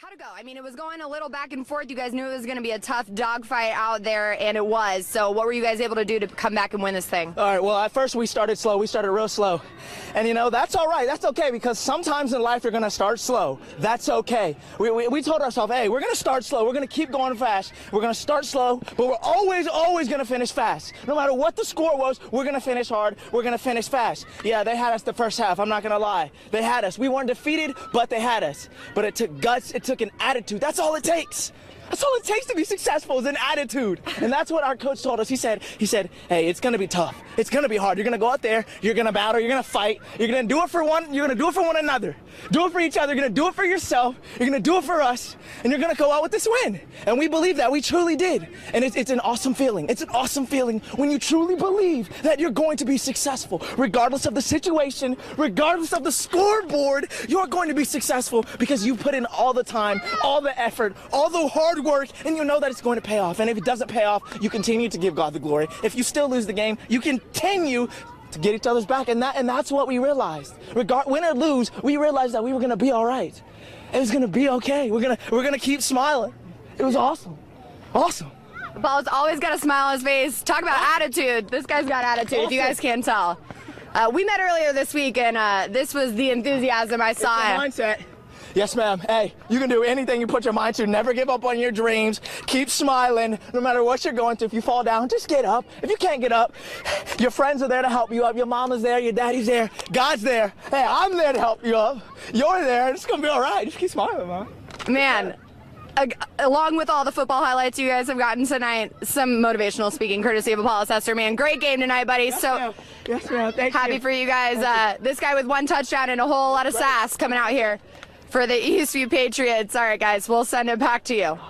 How'd it go? I mean, it was going a little back and forth. You guys knew it was going to be a tough dogfight out there, and it was. So, what were you guys able to do to come back and win this thing? All right, well, at first we started slow. We started real slow. And you know, that's all right. That's okay because sometimes in life you're going to start slow. That's okay. We, we, we told ourselves, hey, we're going to start slow. We're going to keep going fast. We're going to start slow, but we're always, always going to finish fast. No matter what the score was, we're going to finish hard. We're going to finish fast. Yeah, they had us the first half. I'm not going to lie. They had us. We weren't defeated, but they had us. But it took guts, it took an attitude. That's all it takes. That's all it takes to be successful is an attitude. And that's what our coach told us. He said, he said, hey, it's gonna be tough. It's gonna be hard. You're gonna go out there, you're gonna battle, you're gonna fight, you're gonna do it for one, you're gonna do it for one another. Do it for each other, you're gonna do it for yourself, you're gonna do it for us, and you're gonna go out with this win. And we believe that. We truly did. And it's, it's an awesome feeling. It's an awesome feeling when you truly believe that you're going to be successful. Regardless of the situation, regardless of the scoreboard, you're going to be successful because you put in all the time, all the effort, all the hard work, and you know that it's going to pay off. And if it doesn't pay off, you continue to give God the glory. If you still lose the game, you continue to get each other's back. And that and that's what we realized. Regard win or lose, we realized that we were gonna be all right. It was gonna be okay. We're gonna we're gonna keep smiling. It was awesome. Awesome. Paul's always got a smile on his face. Talk about attitude. This guy's got attitude. if You guys can't tell. Uh, we met earlier this week, and uh, this was the enthusiasm I saw. It's the Mindset. Yes, ma'am. Hey, you can do anything you put your mind to. Never give up on your dreams. Keep smiling no matter what you're going through. If you fall down, just get up. If you can't get up, your friends are there to help you up. Your mama's there, your daddy's there, God's there. Hey, I'm there to help you up. You're there. It's going to be all right. Just keep smiling, man. Man, along with all the football highlights you guys have gotten tonight, some motivational speaking courtesy of Apollo Sester. Man, great game tonight, buddy. so. Yes, ma'am. Thank happy you. for you guys. Uh, this guy with one touchdown and a whole lot of sass coming out here for the Eastview Patriots. All right, guys, we'll send it back to you.